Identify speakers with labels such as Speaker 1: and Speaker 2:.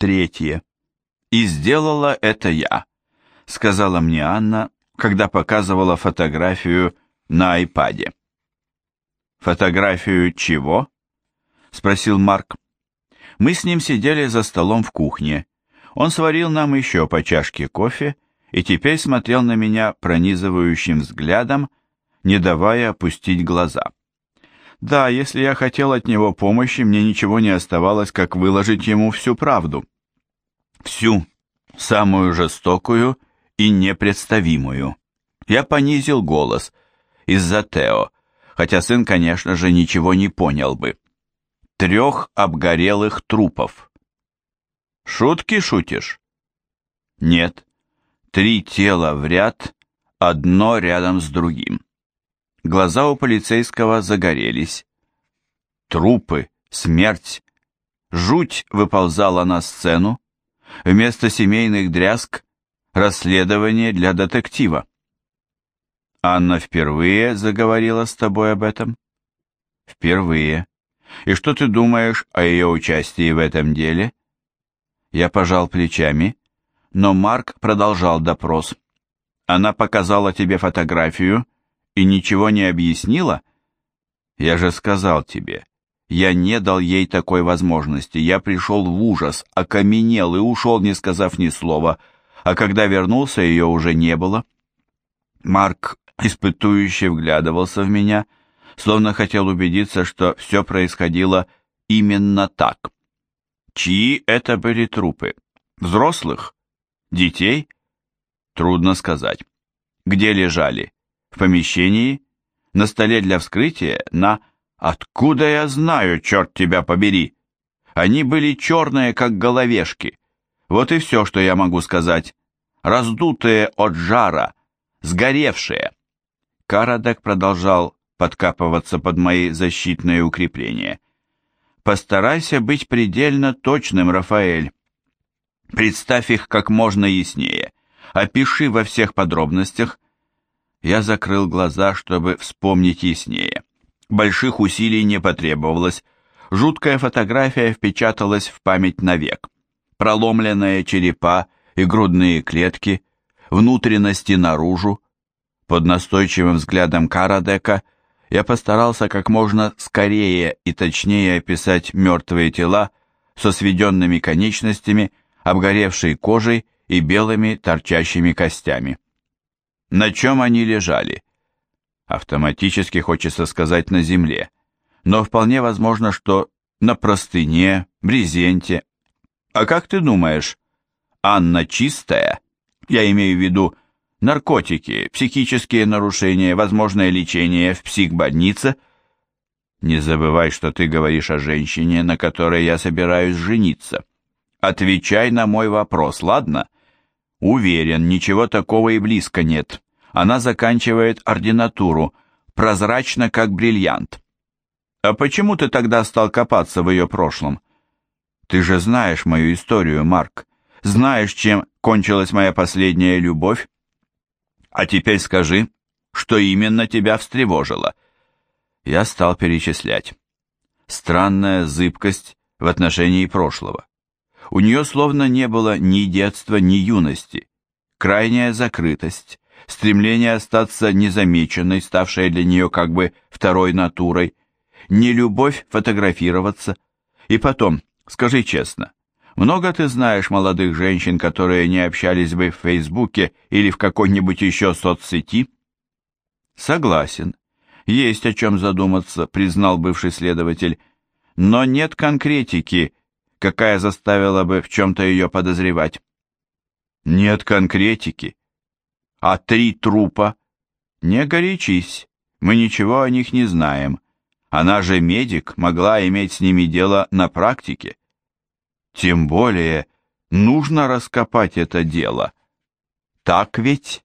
Speaker 1: третье. И сделала это я, сказала мне Анна, когда показывала фотографию на айпаде. Фотографию чего? спросил Марк. Мы с ним сидели за столом в кухне. Он сварил нам еще по чашке кофе и теперь смотрел на меня пронизывающим взглядом, не давая опустить глаза. Да, если я хотел от него помощи, мне ничего не оставалось, как выложить ему всю правду. Всю, самую жестокую и непредставимую. Я понизил голос из-за Тео, хотя сын, конечно же, ничего не понял бы. Трех обгорелых трупов. Шутки шутишь? Нет. Три тела в ряд, одно рядом с другим. Глаза у полицейского загорелись. Трупы, смерть, жуть выползала на сцену. Вместо семейных дрязг – расследование для детектива. «Анна впервые заговорила с тобой об этом?» «Впервые. И что ты думаешь о ее участии в этом деле?» Я пожал плечами, но Марк продолжал допрос. «Она показала тебе фотографию, и ничего не объяснила? Я же сказал тебе, я не дал ей такой возможности. Я пришел в ужас, окаменел и ушел, не сказав ни слова. А когда вернулся, ее уже не было. Марк, испытующе вглядывался в меня, словно хотел убедиться, что все происходило именно так. Чьи это были трупы? Взрослых? Детей? Трудно сказать. Где лежали? в помещении, на столе для вскрытия, на «Откуда я знаю, черт тебя побери?» Они были черные, как головешки. Вот и все, что я могу сказать. Раздутые от жара, сгоревшие. Карадек продолжал подкапываться под мои защитные укрепления. Постарайся быть предельно точным, Рафаэль. Представь их как можно яснее. Опиши во всех подробностях, я закрыл глаза, чтобы вспомнить яснее. Больших усилий не потребовалось. Жуткая фотография впечаталась в память навек. Проломленные черепа и грудные клетки, внутренности наружу. Под настойчивым взглядом Карадека я постарался как можно скорее и точнее описать мертвые тела со сведенными конечностями, обгоревшей кожей и белыми торчащими костями на чем они лежали. Автоматически хочется сказать на земле, но вполне возможно, что на простыне, брезенте. А как ты думаешь, Анна чистая? Я имею в виду наркотики, психические нарушения, возможное лечение в психбольнице. Не забывай, что ты говоришь о женщине, на которой я собираюсь жениться. Отвечай на мой вопрос, ладно? — Уверен, ничего такого и близко нет. Она заканчивает ординатуру, прозрачно, как бриллиант. А почему ты тогда стал копаться в ее прошлом? Ты же знаешь мою историю, Марк. Знаешь, чем кончилась моя последняя любовь? А теперь скажи, что именно тебя встревожило? Я стал перечислять. Странная зыбкость в отношении прошлого. У нее словно не было ни детства, ни юности. Крайняя закрытость, стремление остаться незамеченной, ставшая для нее как бы второй натурой, не любовь фотографироваться. И потом, скажи честно, много ты знаешь молодых женщин, которые не общались бы в Фейсбуке или в какой-нибудь еще соцсети? Согласен. Есть о чем задуматься, признал бывший следователь. Но нет конкретики, какая заставила бы в чем-то ее подозревать. Нет конкретики. А три трупа? Не горячись, мы ничего о них не знаем. Она же медик, могла иметь с ними дело на практике. Тем более, нужно раскопать это дело. Так ведь?